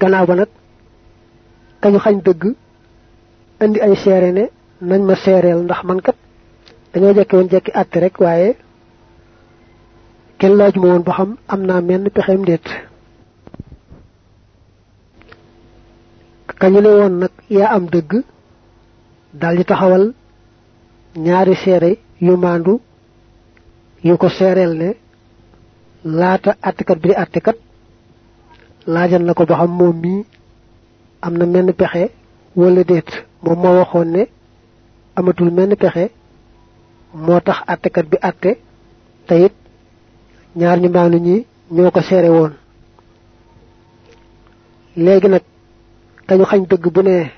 gannaaw ba nag kañu xañ dëgg andi ay seere ne nañ ma seereel ndax man kat dañoo jekki woon jekki àtte rek waaye kenn laaj ma woon ba xam am naa menn pexeem déet. Kañu ne woon nag yaa am dëgg dal di taxawal ñaari seere yu maandu yu ko seereel ne laata àttekat bi di laajal na ko ba xam moom mii am na menn pexe wala déet moom moo waxoon ne amatul menn pexe moo tax àttekat bi àtte te it ñaar ñu maanu ñi ñoo ko seere woon. Léegi nag kañu xañ dëgg bu ne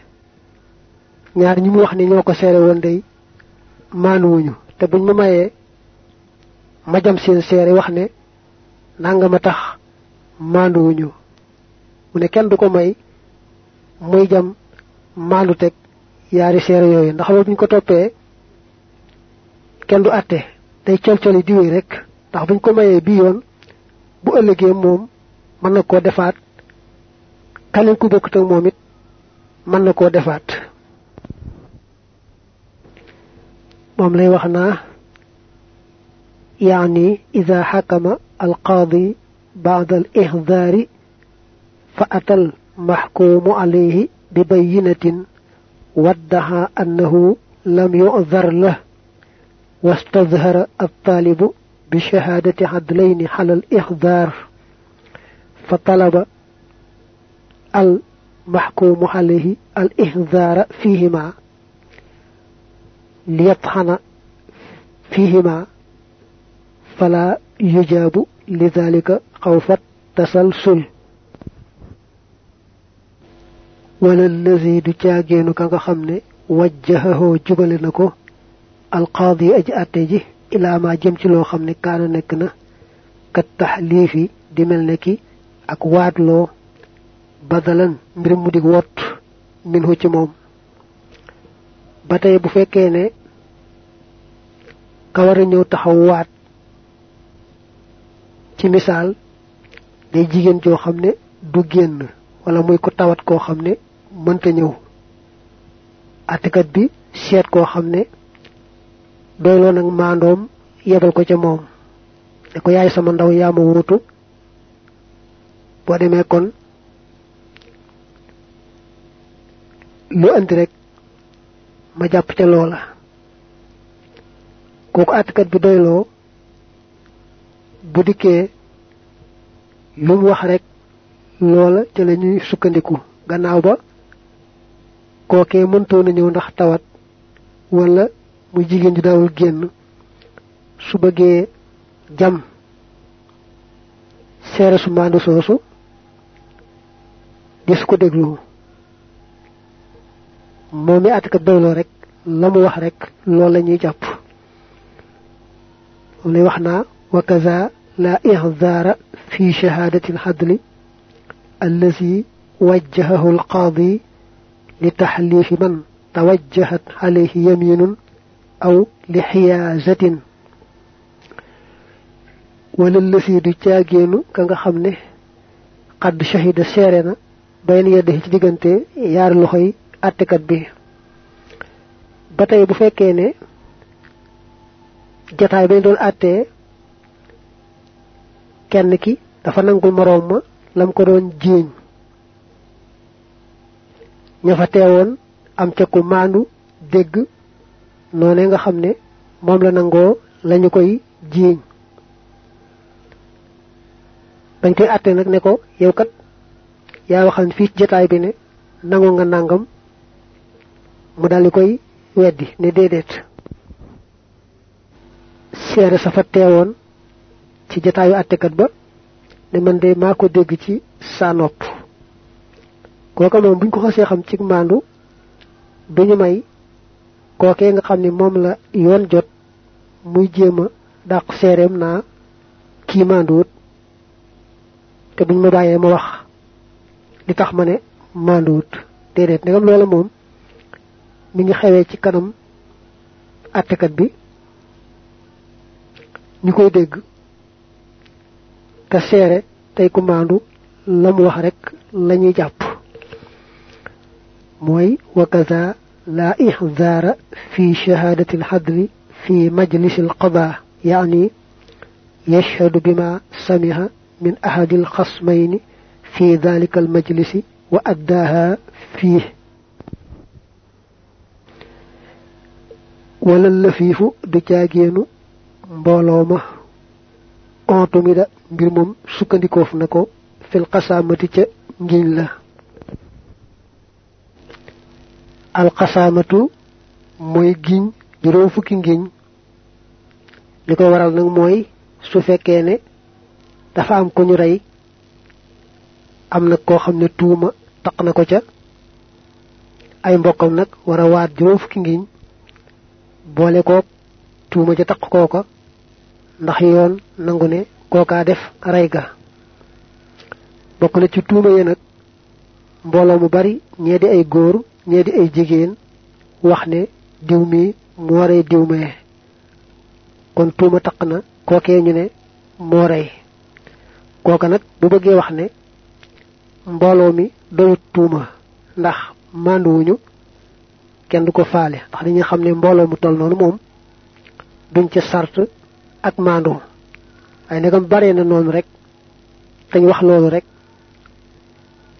ñaar ñi mu wax ni ñoo ko seere woon day te buñ ma mayee ma jam seen seere wax ne nanga ma tax mu ne kenn du ko may muy jam maandu teg yaari seere yooyu ndax loolu buñ ko toppee kenn du àtte day col-coli diwéy rek ndax buñ ko mayee bi yoon bu ëllëgee moom mën na koo defaat kaneen ku bokkut ak moom it mën na koo defaat moom lay wax naa يعني إذا حكم القاضي بعد الإحذار فأتى المحكوم عليه ببينة وادعى أنه لم يؤذر له واستظهر الطالب بشهادة عدلين على الإحذار فطلب المحكوم عليه الإحذار فيهما ليطحن فيهما فلا يجاب لذلك خوف التسلسل. wala lazi du caageenu ka nga xam ne wajjahahoo jubale na ko alqaadi aji àtte ji ilaa jëm ci loo xam ne kaana nekk na kat taxliifi di mel ne ki ak waatloo badalan mbir mu di wot minhu ci moom. Ba tey bu fekkee ne ka ñëw taxaw waat ci misaal day jigéen joo xam ne du génn. Wala muy ko tawat koo xam ne mënta ñëw. Attikat bi seet koo xam ne doyloo nag maandoom yebal ko ca moom. Ne ko yaay sama ndaw yaa ma boo kon lu andi rek ma jàpp ca loola. Kooku attikat bi doyloo bu dikkee lu mu wax rek loola ca la deku sukkandiku. Gannaaw ba kookee mëntoon ñëw ndax tawat wala muy jigéen ju daawul génn. Su bëggee jam seere su maandu soosu des ko déglu. Momi atka doylo rek lamu wax rek lool lañuy japp li waxna wa kaza la fi shahadati hadli. الذي وجهه القاضي لتحليف من توجهت عليه يمين أو لحيازة وللذي دجاجين كان خمنه قد شهد سيرنا بين يده ci digante yar loxoy attekat bi batay bu fekkee ne jotaay bañ doon attee kenn ki dafa nangul moroom ma lam ko doon jiiñ. Ña fa teewoon am ca ku maandu dégg noone nga xam ne moom la nangoo lañu koy jiiñ. Bañ koy àtte nag ne ko yow kat yaa waxal fii bi ne nangu nga nangam mu weddi ne déedéet. Seere sa fa teewoon ci ba ne man de maa ko dégg ci sa nopp. Kooka moom buñ ko xasee xam ci maandu duñu may kookee nga xam ne moom la yoon jot muy jéem a dàq seereem naa kii maanduwut. Te buñ ma bàyyee wax li tax ma ne maanduwut. Déedéet ndegam loola moom mi ngi xewee ci kanam àttekat bi. Ñu koy dégg ka séere tey ku maandu la wax rek la ñuy jàpp mooy wakaza laa ixzaara fii shahaadati lxadri fii majlisi lqada ya'ni yashhadu bima samiha min ahadi lxasmayn fii dalika almajlisi wa addaaha fii wala lafiifu du caageenu mbooloo ma ontu mbir moom sukkandikoof na ko fil xasaamati ca ngiñ la. Alxasaamatu mooy giñ juróom fukki ngiñ. Li ko waral nag mooy su fekkee ne dafa am ko ñu rey am na koo ne tuuma taq na ko ca. Ay mbokkam nag war waat juróom fukki ngiñ boole ko tuuma ja taq kooka ndax yoon nangu ne kookaa def rey ga bokk na ci tuuma ye nag mbooloo mu bari ñee di ay góor ñee di ay jigéen wax ne diw mi moo rey diw mee kon tuuma taq na ñu ne bu wax ne mi doyut tuuma ndax mànduwuñu kenn du ko faale. Ndax xam ne mbooloo mu toll noonu moom duñ ca sart ak ay nagam bare na noonu rek dañ wax loolu rek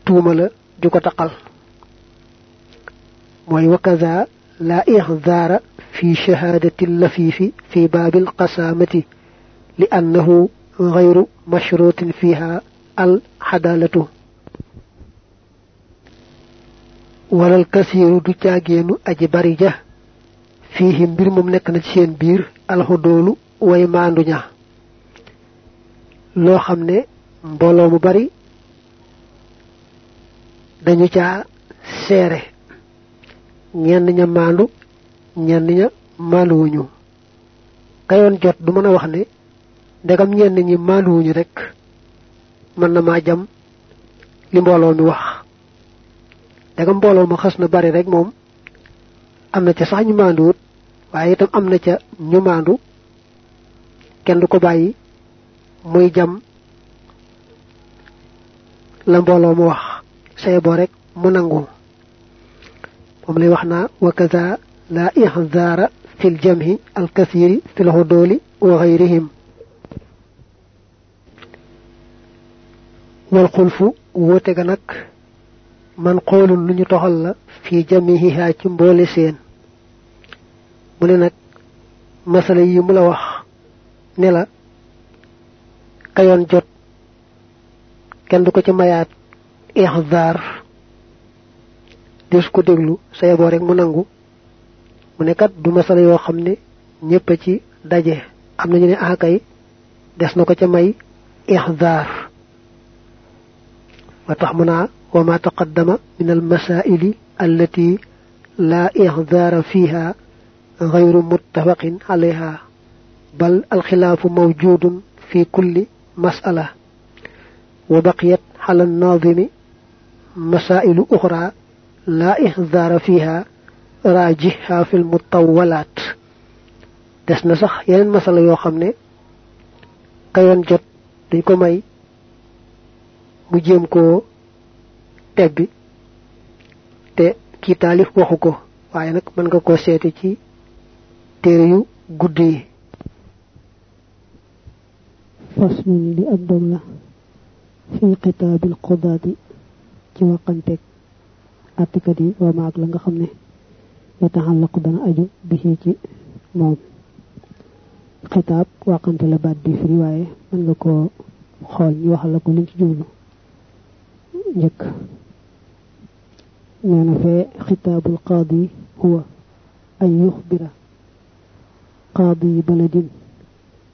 tuuma la ju ko taqal mooy wakaza la ihdaara fi shahadati lafifi fi baabi alqasamati li annahu غير مشروط فيها الحدالة ولا الكثير دو تاغينو أجي بري فيه مبير موم نك سين بير الحدول way mandu ñaa loo xam ne mbooloo mu bari dañu caa seere. ñenn ña maandu ñenn ña maanduwuñu kayoon jot du mën a wax ne ndegam ñenn ñi maanduwuñu rek mën na maa jam li mbooloo mi wax. ma xas na bari rek moom am na sax ñu maanduwut waaye itam am na ñu maandu. kenn du ko bàyyi muy jam la mbolo mu wax say bo rek mu nangu mom lay waxna wa kaza la ihzara fil jamhi al kathir fil hudoli wa ghayrihim wal khulfu wote ga nak man qul lu ñu toxal la fi jamihi ha ci mbolé seen mu ne nak masala yi mu la wax ne la kayoon jot kenn du ko ci mayaat ihzar des ko déglu sa yeboo rek mu nangu mu ne kat du masala yoo xam ne ñépp ci daje am nañu ne akay des na ko ca may ihzar wa tax mu naa وما تقدم من المسائل التي لا إعذار فيها غير متفق عليها بل الخلاف موجود في كل مسألة وبقيت على الناظم مسائل أخرى لا إحذار فيها راجحها في المطولات. دسنا صح يلين مسألة يو خمني كيون جت ديكو ko waaye nag mën nga ko seete ci téere yu gudd yi فصل لأدم في كتاب القضاة كي وقنتك أتكدي وما أقلن خمني. يتعلق دنا أجو به موم. قتاب وقنت لبعد دي في رواية. من لكو خول يوحلق لنك جونو جك. نانا في خطاب القاضي هو أن يخبر قاضي بلد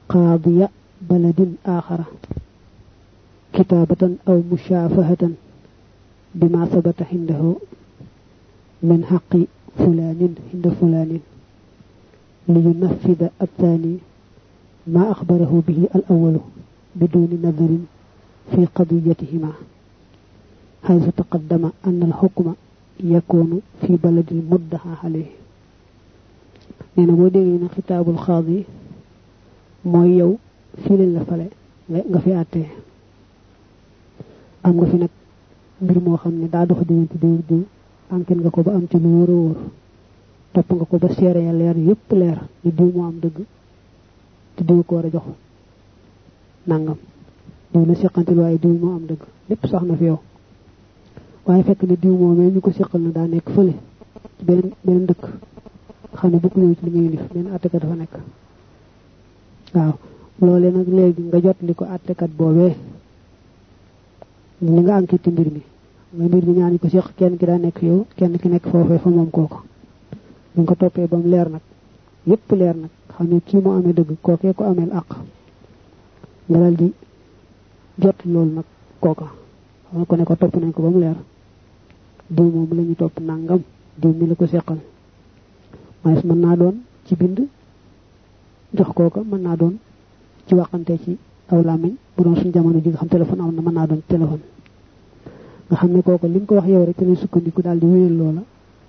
قاضي بلد آخر. كتابة أو مشافهة بما ثبت عنده. من حق فلان عند فلان. لينفذ الثاني ما أخبره به الأول بدون نظر في قضيتهما. حيث تقدم أن الحكم يكون في بلد المدعى عليه. boo déggee na xitaabul xaadi mooy yow fii lañ la fale nga fi àttee. Am nga fi nag mbir moo xam ne daa dox diggante diw diw enquête nga ko ba am ci lu wóor a wóor topp nga ko ba seere ya leer yépp leer ni diw moo am dëgg te diw ko war a jox nangam. Diw la seqantil waaye diw moo am dëgg lépp sax na fi yow. Waaye fekk ne diw moomee ñu ko seqal na daa nekk fële ci beneen dëkk xam ne bokk ñëw ci li nga yilif benn attekat dafa nekk. Waaw. Loolee nag léegi nga jot li ko attekat boobee. Li nga enquête mbir mi. Nga mbir mi ñaan ko seq kenn ki daa nekk yow kenn ki nekk foofee fa moom kooko ñu ko toppee ba mu leer nag yépp leer nag xam ne kii moo amee dëgg kookee ko ameel àq. Nga dal di jot loolu nag kooka. Xam ko ne ko topp nañ ko ba mu leer. Diw moom la nangam diw mi la ko mais mën naa doon ci bind jox kooka mën naa doon ci waxante ci aw làmmiñ bu doon suñ jamono ji nga xam téléphone am na mën naa doon téléphone. Nga xam ne kooka li nga ko wax yow rek te lay sukkandiku daal di wéyal loola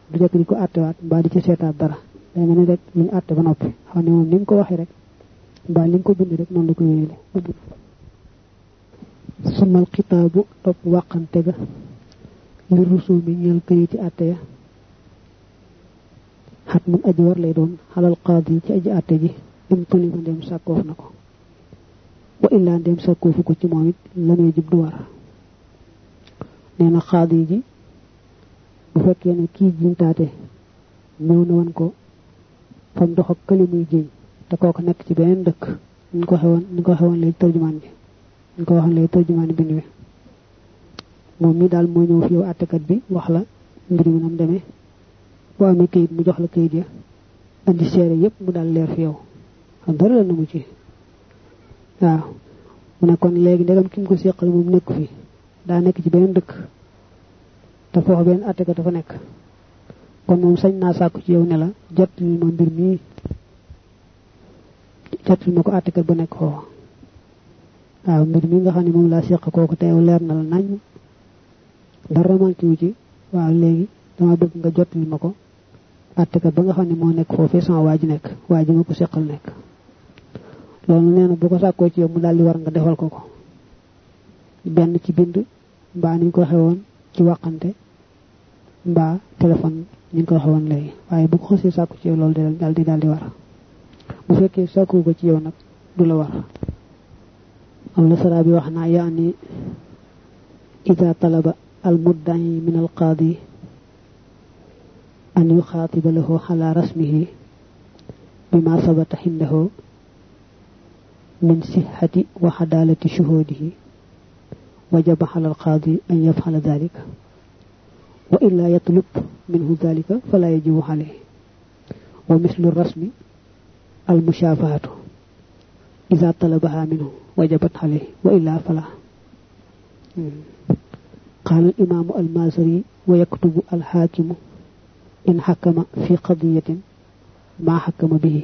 du jekk di ko àttewaat mbaa di ci seetaat dara. Day mel ni rek lu ñu àtte ba noppi. Xam ne moom ni nga ko waxee rek mbaa li nga ko bind rek noonu la ko wéyale. Sumal xitaabu topp wàqante ga. Li rusuu mi ñeel këyiti àtte ya. Xat mun aji war lay doon xalal qaadi ci aji àtte ji. Im tulima ndem sàkkoof na ko woon ko fam dox ak këli muy jiñ te kooku nekk ci beneen dëkk ñu ko xewoon ñu ko xewoon léegi tërjumaan bi ñu ko waxoon léegi tërjumaan bind bi moom mi daal moo ñëw fi yow àttekat bi wax la mbir mi nam demee boo amee kayit mu jox la kayit ya andi seere yépp mu daal leer fi yow xam dara la na mu ci waaw. Mu ne kon léegi ndegam ki mu ko seqal moom nekk fi. Daa nekk ci beneen dëkk. Te foofu benn àttekat dafa nekk. Kon moom sañ naa sàkku ci yow ne la jot li ma mbir mii. Jot li ma ko àttekat ba nekk foofu. Waaw mbir mi nga xam ne moom laa seq kooku leer na la nañ. Dara manqué wu ci. Waaw léegi dama bëgg nga ma ko àttekat ba nga xam ne moo nekk sama nekk. Ma loolu nee na bu ko sàkkoo ci yow mu daal di war nga defal ko ko benn ci bind mbaa ni ñu ko xewoon ci waxante mbaa téléphone ñu ngi ko xewoon léegi waaye bu ko xasee sàkku ci yow loolu daal di daal di war bu fekkee sàkku ko ci yow nag du la war am la sara bi wax naa yaani ida talaba al muddahi min al qaadi an yuxaatiba lahu ala rasmihi bima sabata indahu من صحة وعدالة شهوده. وجب على القاضي أن يفعل ذلك. وإلا يطلب منه ذلك فلا يجب عليه. ومثل الرسم المشافهة. إذا طلبها منه وجبت عليه وإلا فلا. قال الإمام المازري ويكتب الحاكم إن حكم في قضية ما حكم به.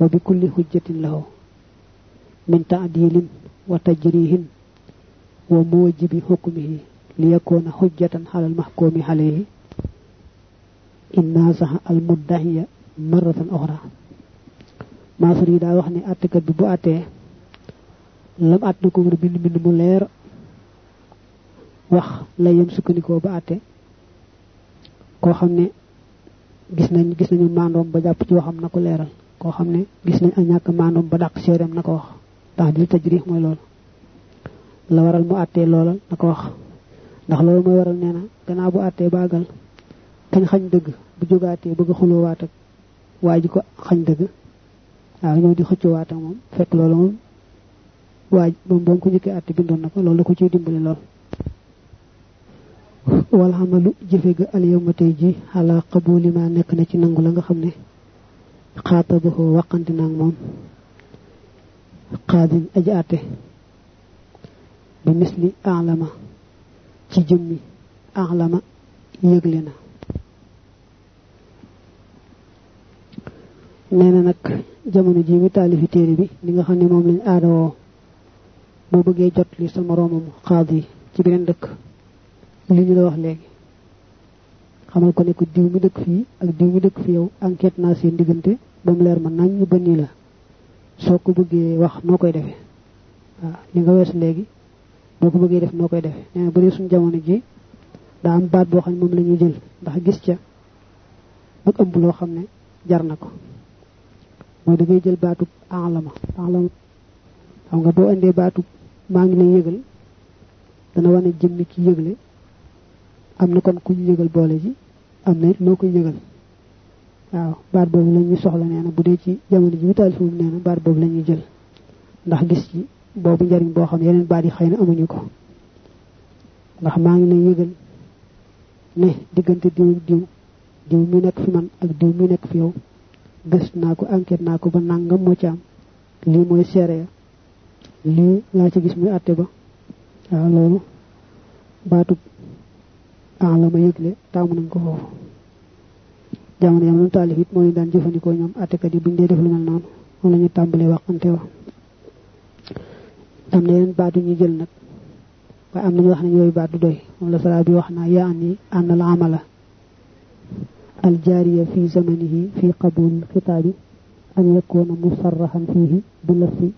وبكل حجة له. من تعديل وتجريه وموجب حكمه ليكون حجة على المحكوم عليه إن نازح المدعي مرة أخرى مازري دا وخني أتكت ببو أتيه lam at na ko war bind bind mu leer wax la yem sukkandikoo ba àtte koo xam ne gis nañ gis nañu maandoom ba jàpp ci waxam na ko leeral koo xam ne gis nañ a ñàkk maandoom ba dàq séeréem na ko wax ndax di tajrih mooy loolu. La waral mu àttee loolal na ko wax. Ndax loolu mooy waral nee na gannaaw bu àttee baagal kañ xañ dëgg bu jógaatee bëgg xuloowaat ak waa ji ko xañ dëgg waaw ñëw di xëccoowaat ak moom fekk loolu moom waaj moom boo ko njëkkee àtte bindoon na ko loolu da ko ciy dimbali lool. Wala xamalu jëfe ga al yawma tey ji xalaa qabuli ma nekk na ci nangu la nga xam ne xaatabaxoo waqante naag moom. Xaadin aji àtte bi misli alama ci jëmmi alama yëgle na. Nee na nag jamono ji mi taalifi téere bi li nga xam ne moom lañ aadawoo boo bëggee jot li sa moroomam xaadi ci beneen dëkk li ñu la wax léegi. Xamal ko ne ko diw mi dëkk fii ak diw mi dëkk fi yow enquête naa seen diggante ba mu leer ma nañ ñu nii la. Soo ko bëggee wax noo koy defee. Waaw li nga wees léegi boo ko bëggee def noo koy defee. Nee na bu dee suñ jamono ji daa am baat boo xam ne moom jël. Ndax gis ca ak ëmb loo ne jar na ko. Da ngay jël baatu alama. Alama xam nga boo indee baatu maa ngi lay yëgal dana yëgle. Am kon ku yëgal ji am na yëgal waaw baat boobu la soxla nee bu dee ci jamono ji witaal fi nee na baat boobu la ñuy jël. Ndax gis ci boobu njariñ boo xam ne yeneen baat yi xëy na amuñu ko. Ndax maa ngi lay yëgal ne diggante diw diw diw mi nekk fi man ak diw mi nekk fi yow gëstu naa ko enquête naa ko ba nangam moo ci am. Lii mooy seere lii laa ci gis muy àtte ba. Waaw loolu baatu an la ma yëgle taamu nañ ko foofu. Jamono yam noonu taalif it leen daan jëfandikoo ñoom àttekat yi buñ dee def lu mel noonu moom la ñu tàmbalee waxante wa am na yeneen baat yu ñu jël nag waaye am nañu wax ne yooyu baat du doy moom la sara bi wax naa yaa ni ànd al amala al jaariya fi zamanihi fi qabul xitaabi an yakuna musarrahan fihi bi lafsi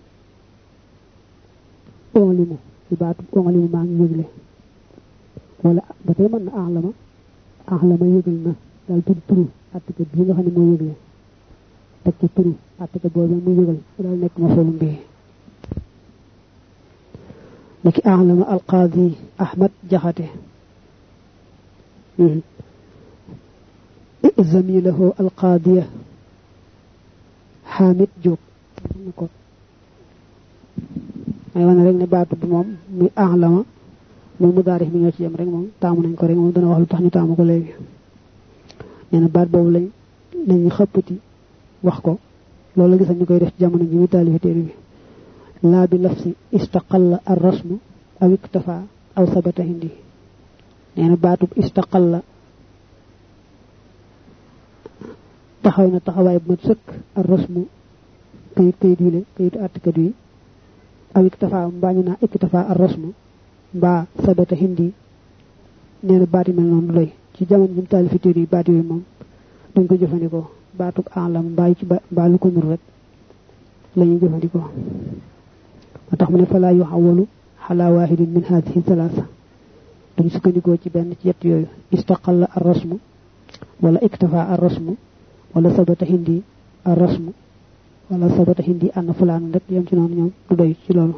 onlimu ci baatu onlimu maa ngi yëgle wala ba tey mën na axlama axlama yëgal na daal tudd turu atté ko bi nga xamné mo yëglé tek ci turu atté ko bobu mo yëgal dal nek ma solo mbé nek a'lamu al-qadi ahmad jahate زميله القاضية حامد جوب أيوة أنا رجعنا بعد بمام من أعلم من مداره من يشيم رجع مام تامون إنكرين مام دنا وحلو تحني تامو كلهي nee na baat boobu lañ lañu xëppati wax ko loolu la gis ñu koy def jamono ji mu taalifi téere bi laa bi lafsi istaqalla ar rasmu aw iktafa aw sabata hindi nee na baatub istaqalla taxaw na taxawaay bu sëkk ar rasmu kayit kayit wi le kayitu àttikat wi aw iktafa mbaa ñu naa iktafa ar rasmu mbaa sabata hindi nee na baat yi mel noonu doy ci jamono ji mu taalifi téere yi baat yooyu moom dañ ko jëfandikoo. Baatub alam mbaa ci mbaa lu ko nur rek la ñuy jëfandikoo. Moo tax mu ne falaa yuxawalu xalaa waahidin min haadihi salaasa duñ sukkandikoo ci benn ci yett yooyu. Istaqalla ar rasmu wala iktafa ar rasmu wala sabata hindi ar rasmu wala sabata hindi ànn fulaan rek yam ci noonu ñoom du doy ci loolu.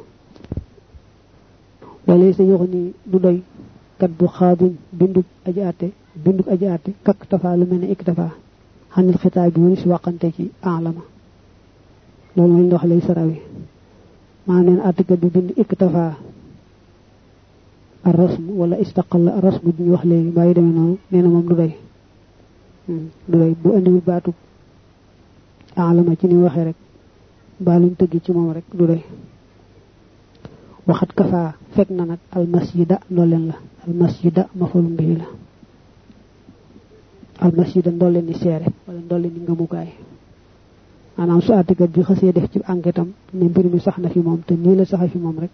Sa yoxu du doy kat bu xaadin àtte bindub aji àtte kak tafa lu mel ne iktafa xanil xitaab bi wani si wàqante ci alama loolu mooy ndox lay sarawi maa neen àttekat bi bind iktafa ar rasm wala istaqalla ar rasm bi wax léegi bàyyi demee noonu nee na moom du doy. Du doy. Bu indiwul baatu alama ci ni waxee rek baa luñ tëgg ci moom rek du waxat kafa fekk na nag almasjida ndolleen la almasjida mafalum bii la almasjida ndolleen ni seere wala ndolleen ni ngamukaay maanaam su àttekat bi xësee def ci enquête am ne mbir mi sax na fi moom te nii la saxa fi moom rek.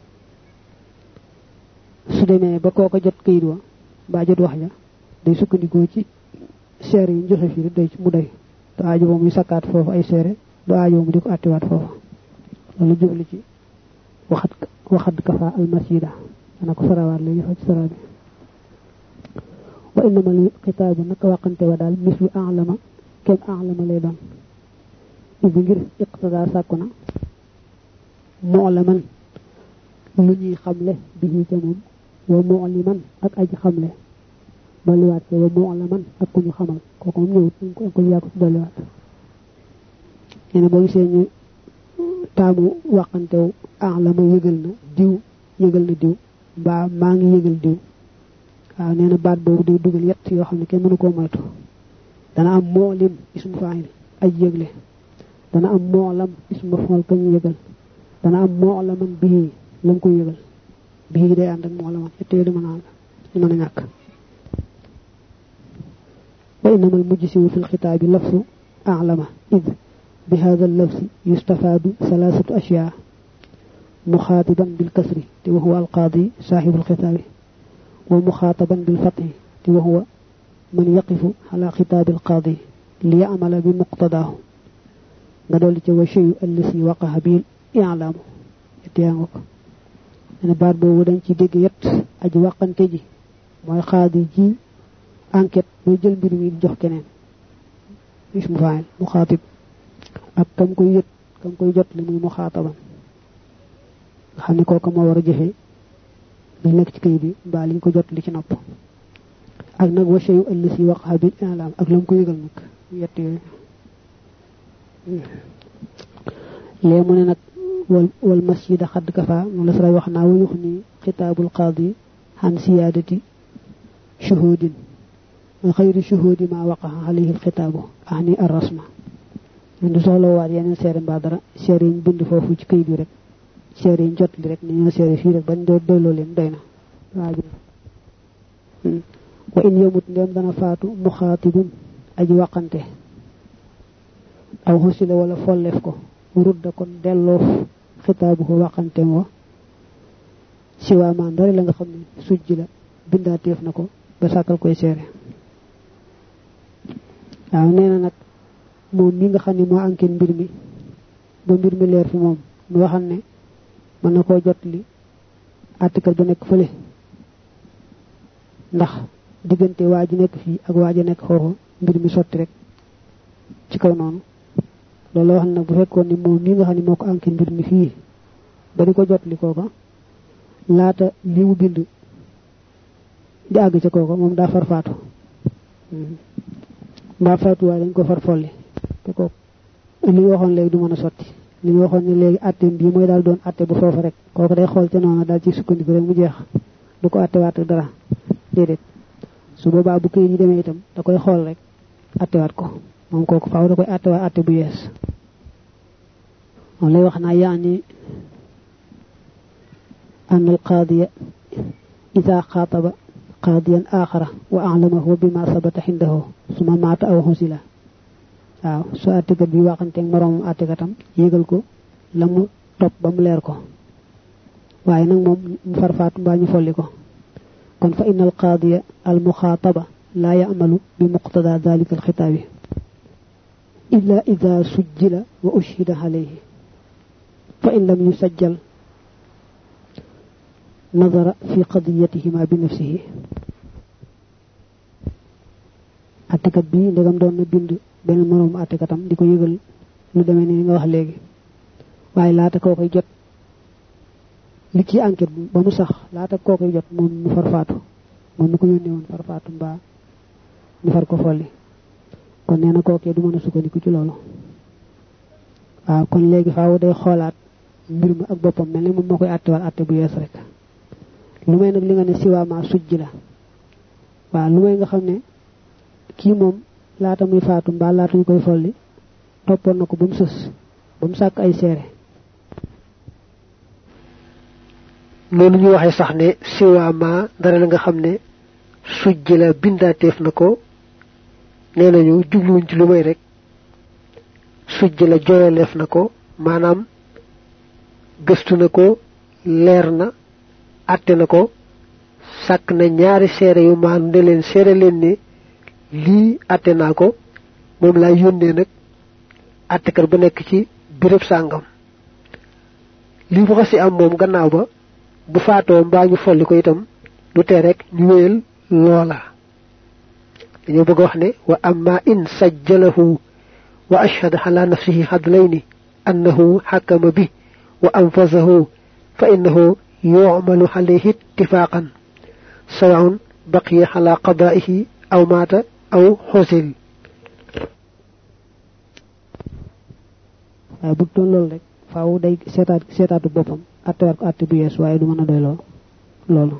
Su demee ba kooko jot kayit wa mbaa jot wax ja day sukkandikoo ci seere yi joxe rek doy mu doy di ko àttiwaat foofu loolu jublu ci kafa almasjida. Ana ko sarawaat fa ci wa innama li xitaabu naka wàqante wa daal mislu alama kem alama lay doon ibi ngir iqtada sàkku na mu'laman lu ñuy xamle bi ca moom wa mu'liman ak aji xamle dolliwaat ci wa mu'laman ak ku ñu xamal kooku moom ñëwut ñu ko ko ko ci dolliwaat nee na boo gisee ñu taamu wàqantew alama yëgal na diw yëgal na diw mbaa maa ngi yëgal diw waaw nee na baat boobu day dugal yett yoo xam ne kenn mënu koo moytu dana am moolim ismu faayil aj yëgle dana am moolam ismu mafool kañu yëgal dana am moolaman bii la mu koy yëgal bii day ànd ak moolaman yett yooyu mën a ànd mën a ñàkk wa innama al mujsiwu fi lxitaabi lafsu alama id bi hada allafsi yustafaadu salaasatu ashyaa muxaatiban bilkasri te wa huwa alqaadi saaxibu alxitaabi ومخاطبا بالفتح وهو من يقف على خطاب القاضي ليعمل بمقتضاه. ندول تي وشيء الذي وقع به الإعلام. يتيانك أنا يعني بار بو دنج تي ديغ يت اج وقانتي جي موي قاضي جي enquête moy جيل mbir mi جوخ keneen اسم فاعل مخاطب. ak كم كوي yet كم كوي jot لي muy mukhataban xamni koku mo wara li nekk ci kayit bi mbaa liñ ko jot li ci nopp ak nag wa shayu allasi waqaxa bil i'lam ak lam ko yëgal nag yett yooyu lee mu ne nag wal wal masjida xadd kafa moom la saray wax naa wa yux ni xitaabul qaadi xan siyaadati shuhudin xayri shuhudi ma waqaxa alayhi alxitaabu ahni arrasma du soxla waat yeneen seere mbaa dara seere yi ñu bind ci kayit bi rek seere yi jot li rek ni ñoo seere fii rek bañ doo doyloo leen doy na waa wa in yamut ndem dana faatu aji waqante aw xusila wala folleef ko. Rudda kon delloof xitaabu ko waqanteem wa siwaa maan dara la nga xam ne la. Bindaateef na ko ba sàkkal koy seere waaw nee na nag mi nga xam ne mbir mi mbir mi leer fi waxal ne mën na koo jot li article ba nekk fële. Ndax diggante waa ji nekk fii ak waa ji nekk foofu mbir mi sotti rek ci kaw noonu. Loolu wax nag bu fekkoon ni moom mi nga xam ne moo ko ankin mbir mi fii ba di ko jot kooka laata li mu bind di àgg ca kooka moom daa farfaatu. Mbaa faatu waaye dañ ko far folli te kooku li waxoon léegi du mën a sotti li ñu waxoon ne léegi atteem bii mooy daal doon atte bu foofu rek kooku day xool ca noonu daal ci sukkandiku rek mu jeex du ko attewaat dara déedéet su boobaa bu këyit yi demee itam da koy xool rek attewaat ko moom kooku faaw da koy attewaat atte bu yees moom lay wax naa yaani an al qaadiya ida xaataba qaadiyan aaxara wa alamahu bima sabata xindahu suma maata aw xusila waaw su attekat bi waxanteeg moroomam attekatam yégal ko la mu topp ba mu leer ko waaye nag moom mu farfaatu mbaa ñu folli ko kon fa inna al qaadiya al muxaataba laa yamalu bi muqtada dalika al xitaabi illa ida sujjila wa ushhida alayhi fa in lam yusajjal bi nafsihi attekat bi ndegam doon na bind benn moroomu attekatam di ko yëgal lu demee ni nga wax léegi. Waaye laata koo koy jot li ci enquête ba mu sax laata koo koy jot moom mu farfaatu moom mi ko yónnee woon farfaatu mbaa ñu far ko folli. Kon nee na kookee du mën a sukkandiku ci waaw kon léegi faaw day xoolaat mbir mi ak boppam mel ni moom moo koy àttewaat àtte bu yees rek. Lu may nag li nga ne siwaama sujj la. Waaw lu may nga xam ne kii moom laata muy faatu mbaa laata ñu koy folli toppoon na ko ba mu sës ba mu sàkk ay seere. Noonu ñu waxee sax ne siwaama dara la nga xam ne sujj la bindaateef na ko nee nañu jubluwuñ ci lu may rek sujj la jooyaleef na ko maanaam gëstu na ko leer na na ko sàkk na ñaari seere yu maanu ne leen seere leen lii àtte naa ko moom laa yónnee nag àttekat ba nekk ci béréb sàngam. Lii bu xasi am moom gannaaw ba bu faatoo mbaa ñu folli ko itam du tee rek ñu wéyal loola. Dañoo bëgg wax ne wa amma in sajjalahu wa ashhada ala nafsihi hadlayni annahu xakama bi wa anfasahu fa innahu yu'malu alayhi ittifaqan. Sawaun baqiya ala qada'ihi aw maata aw xusil waaye bu doon loolu rek faaw day seetaat seetaatu boppam attewaat ko atte bu yees waaye du mën a doy loo loolu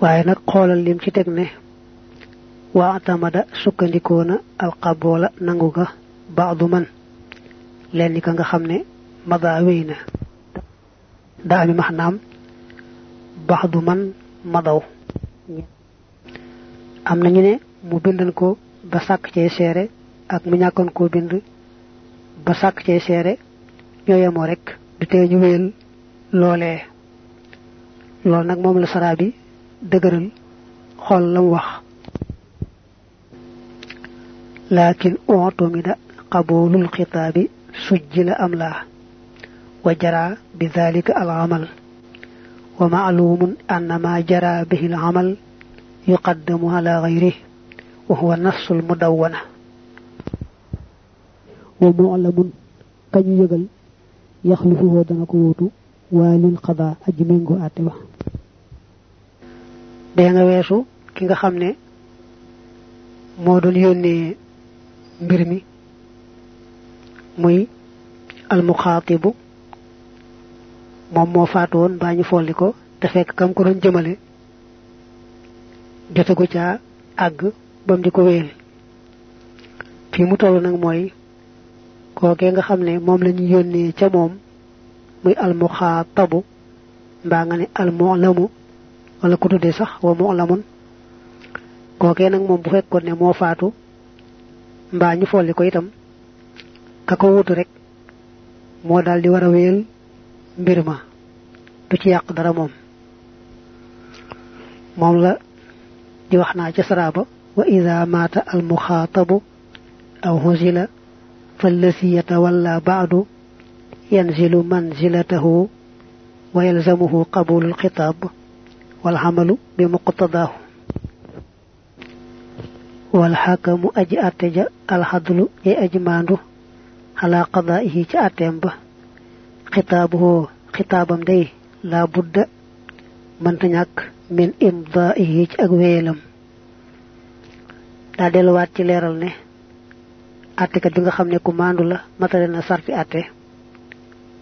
waaye nag xoolal lim ci teg ne waa tamada sukkandikoona alxaboola nangu ga baadu man lenn ka nga xam ne mada wéy na daa ami maxnaam baadu man madaw am nañu ne mu bindan ko ba sàkk cee seere ak mu ñàkkoon koo bind ba sàkk cee seere ñoo yemoo rek du tee ñu wéyal loolee loolu nag moom la saraa bi dëgëral xool la mu wax laakin utumida qaboolul xitaabi sujji la am laa وجرى بذلك العمل ومعلوم أن ما جرى به العمل يقدم على غيره وهو نص المدونة. ومعلم كان يغل يخلفه دنكوت والي القضاء أجمينه آتوا دينا ويسو كنغا خمنا مودل يوني برمي مي المخاطب مومو فاتون باني فوليكو تفك كم كورن جمالي. Jotagu caa àgg bam di ko wéel fii mu toll nag mooy kookee nga xam ne moom la ñu yónnee ca moom muy almuxaatabu mbaa nga ne almulamu wala ku tuddee sax wa mulamun. Kookee nag moom bu fekkoon ne moo faatu mbaa ñu folli ko itam ka ko wutu rek moo daal di war a wéyal mbir ma du ci yàq dara moom. Moom la di wax naa ca saraba wa ida maata almuxaatabu aw husila فالذي يتولى بعد ينزل منزلته ويلزمه قبول الخطاب والعمل بمقتضاه والحاكم أجي أتجا الحضل أي أجمانه على قضائه جاءتهم به خطابه خطابا دي لا بد من تنيك من mënta ñàkk min imdaihi ci ak wéyelam daa delluwaat ci leeral ne attekat bi nga xam ne ku maandu la matale na sarti atte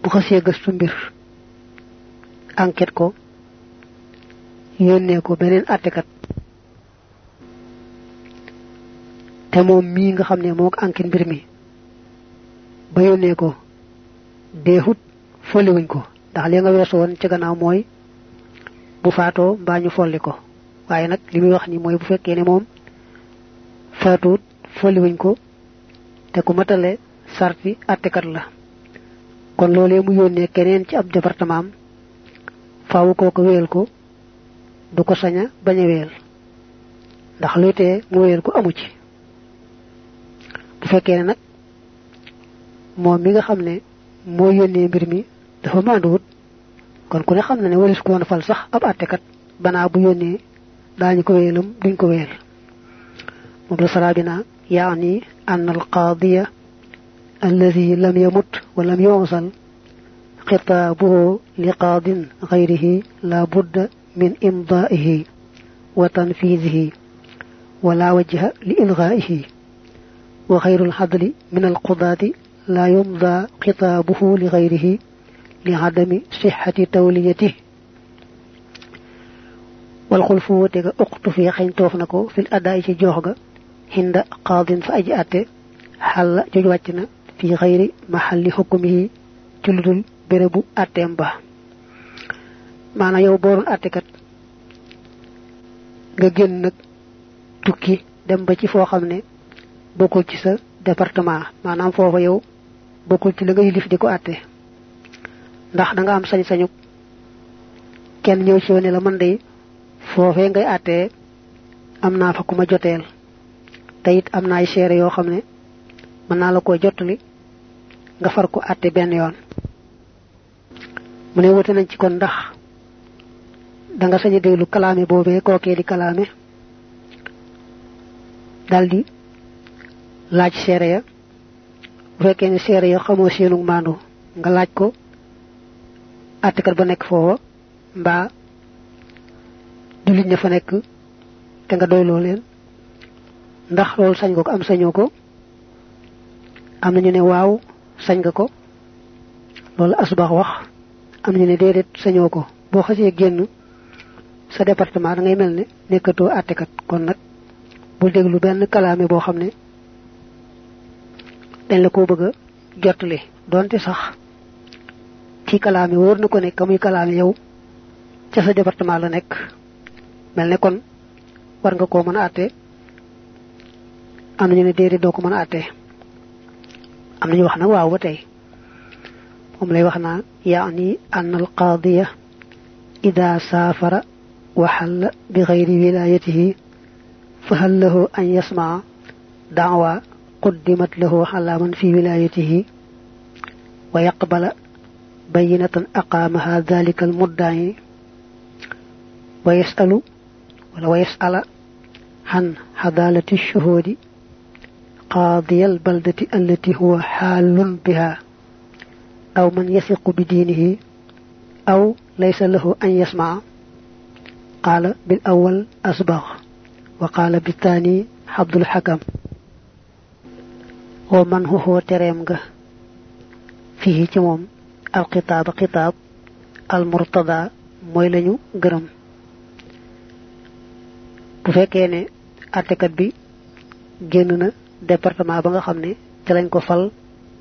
bu xasee gëstu mbir enquête ko yónnee ko beneen attekat te moom mii nga xam ne moo ko enquête mbir mi ba yónnee ko deehut fëliwuñ ko. Ndax li nga weesu woon ci gannaaw mooy bu faatoo mbaa ñu folli ko. Waaye nag li muy wax ni mooy bu fekkee ne moom faatuut folliwuñ ko te ku matale sarti attekat la. Kon loolee mu yónnee keneen ci ab département am faawu koo ko wéyal ko du ko saña bañ a ndax luy tee mu wéyal ko amu ci. Bu fekkee ne nag moom mi nga xam ne moo mbir mi dafa maanduwut kon ku ne xam na ne walis ko woon fal sax ab attekat banaa bu yónnee daañu ko wéyalam duñ ko wéyal. Moom la sarabina يعني أن القاضي الذي لم يمت ولم يوصل خطابه لقاض غيره لا بد من إمضائه وتنفيذه ولا وجه لإلغائه وغير الحضل من القضاة لا يمضى خطابه لغيره لعدم صحة توليته. والخلف وتيغا اقت في خين توفنكو في الأداء في عند قاض فاجاته حل جوجواتنا في غير محل حكمه. تلدل بربو اتمبا معنى يو بور اتكات nga genn nag tukki dem ba ci foo xam ne bokkul ci sa département maanaam foofa yow bokkul ci la nga yilif di ko àtte ndax da nga am sañ sañu kenn ñew ci wone la man day fofé ngay atté amna fa kuma jotel tayit amna ay xéré yo xamné man na la ko jotali nga far ko atté ben yoon. Mu ne wote nañ ci kon ndax da nga sañu déglu kalaame boobee kookee di kalaame daldi laaj seere ya. Bu fekkee ne seere ya xamoo seenu nga laaj ko attekat ba nekk foofa mbaa julit ña fa nekk te nga doyloo leen ndax loolu sañ ko am sañoo ko am nañu ne waaw sañ nga ko loolu asbax wax am ñu ne déedéet sañoo ko. Boo xasee génn sa département da ngay mel ne nekkatoo attekat kon nag bul déglu benn kalaame boo xam ne dañ la koo bëgg a jottali donte sax ci kalaame wóor na ko ne ka muy yow ca sa département la nekk mel ne kon war nga koo mën a atte am nañu ne déedéet doo ko mën a atte am nañu wax nag waaw ba tey moom lay wax naa yaani an al qaadiya ida saafara وحل بغير ولايته فهل له أن يسمع دعوى قدمت له على من في ولايته ويقبل dhalika almudda'i wa yas'alu wala wa yas'ala عن حضالة الشهود قاضي البلدة التي هو حال بها أو من يثق بدينه أو ليس له أن يسمع. قال بالأول أسبغ وقال بالثاني حبد الحكم. ومن هو تريمغ؟ فيه al kitab xitaab al murtada mooy lañu gërëm. Bu fekkee ne attekat bi génn na département ba nga xam ne ca lañ ko fal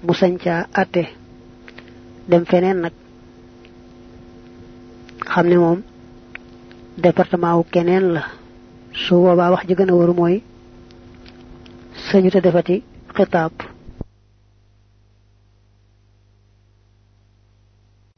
mu sañ caa atte. Dem feneen nag xam ne département wu keneen la. Su boobaa wax ji gën a waru mooy te defati xitaab.